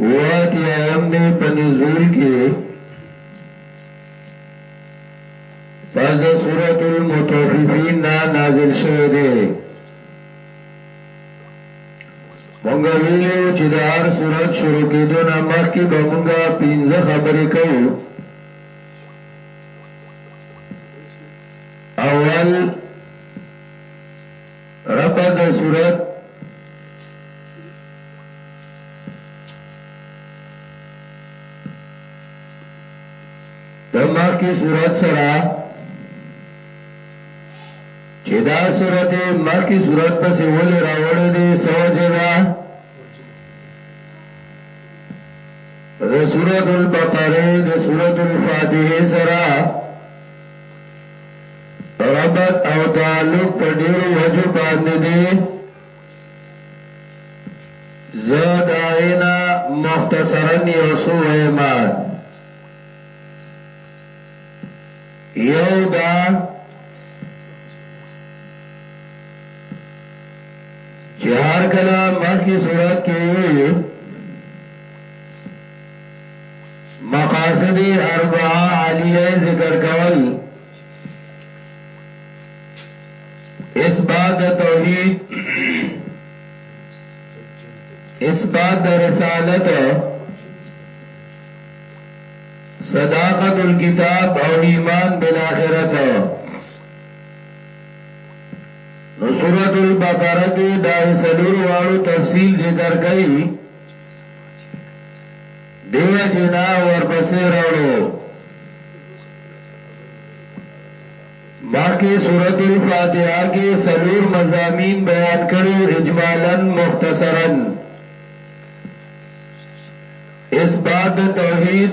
ویات یا یمنی په نزول کې پس د سورۃ المطففین نا نازل شوه دی مونږ ویلو چې د هر سورۃ شروع کېدو نه مخکې به مونږه پنځه خبرې کوو اول رب د صورت دماغ کی صورت سرا چې دا صورت مخ کی صورت پس ولې راوړې دي سوجدا د سورۃ البقره د سورۃ الفاتحه سرا ربط او تعلق په ډیرو وجو باندې دی زاد آئینا مختصرا یوسو ویما یو دا چهار کلا مخی صورت کی مقاصد اربعه عالیه ذکر کول اثبات د توحید اثبات د رسالت صداقت الكتاب او ایمان بالآخرت نو سورۃ البقرہ کې دا سلور واړو تفصیل ذکر کړي بے جنا ورپسې راوړو مخکې سورۃ الفاتحه کې سلور مزامین بیان کړو اجمالا مختصرا اثبات توحید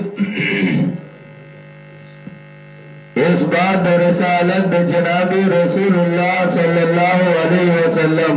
اثبات رسالت د جناب رسول الله صلی الله علیه وسلم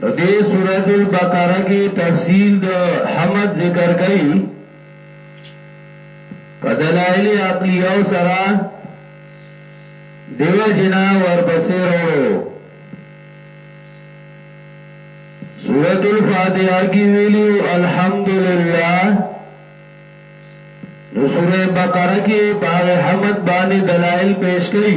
نو دې سورۃ البقره کې تفصیل د حمد ذکر کړي په دلایل عقلی او سرا دیو جنا ورپسې وروړو سورۃ الفاتحه کې ویلو الحمدلله نو سورۃ بقره کې باغ حمد باندې دلایل پیش کړي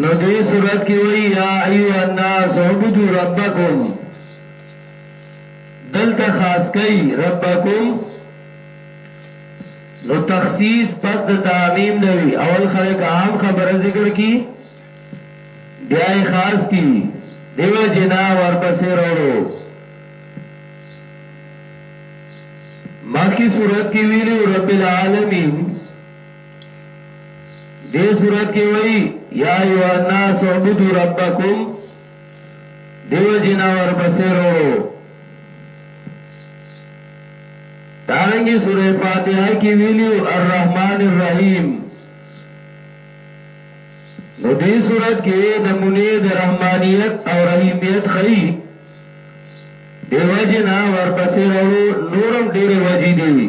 نو دې صورت کې وایي یا ایو الناس عبدو ربکم دلته خاص کوي ربکم نو تخصیص پس د تعمیم نوي اول خلک عام خبره ذکر کی بیا خاص کی دیو جنا ورپسې وروړو مخی صورت کی ویلو رب العالمین دې صورت کې وایي یا ایو الناس عبدو ربکم دیو جنا ور پسې وروړو دارنګي سورې فاتحه کې ویلو الرحمن الرحیم نو دې صورت کې نمونه د رحمانیت او رحیمیت خي دیو جنا ور پسې وروړو نورم ډېر وجې دی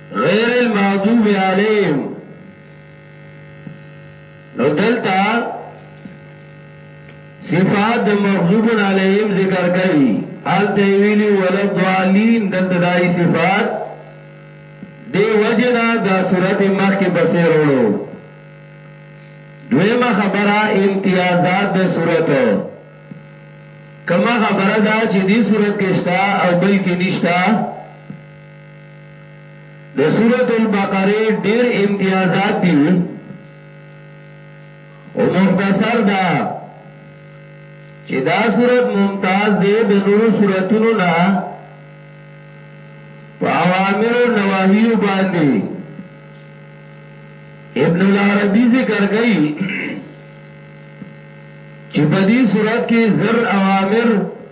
غیر المغضوب علیهم نو دلتا صفات مغضوب علیهم ذکر کئی حال تیویلی ولد والین دلتا دائی صفات دی وجنا دا صورت مخ کی بسی روڑو دویم خبره امتیازات د صورت کما خبره دا چې دی صورت کشتا او بل کی نشتا د سورۃ البقره ډیر امتیازات دي او مختصر دا چې دا سورۃ ممتاز دی د نورو سوراتونو نه په اوامر او نواهی باندې ابن العربی ذکر کوي چې په دې سورۃ کې زر اوامر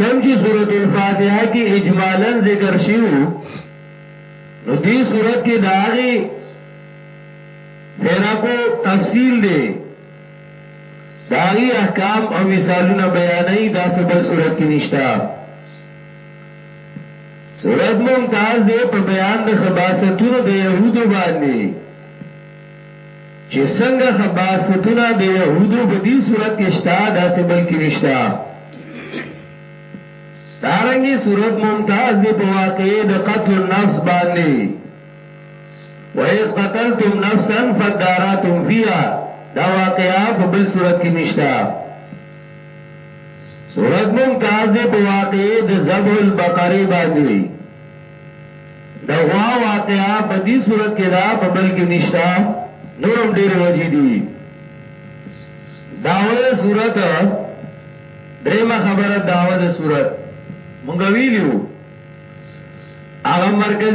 کم چې سورۃ الفاتحه کې اجمالا ذکر شیو نو دې سورۃ کې داغي فرقو تفصیل دی داغي احکام او مثالونه بیانې دا سبل سورۃ کې نشتا سورۃ ممتاز دی په بیان د خباستونو د يهودو باندې چی څنګه خباثتونه د یهودو په دی صورت کی شته داسی بل کی نشته دارنګي صورت ممتاز دی په واقع د قتل النفس باندې وَإِذْ قَتَلْتُمْ نَفْسًا فَادَّارَأْتُمْ فِيهَا دا واقعا په بل صورت کې نشتا صورت ممتاز دی په واقع د ذبح البقره باندې د غوا واقعه په دې صورت کې دا په بل کې نشتا نورم ډېر وجې دي داوه صورت درېمه خبره داوه د صورت مونږ ویلو هغه مرکز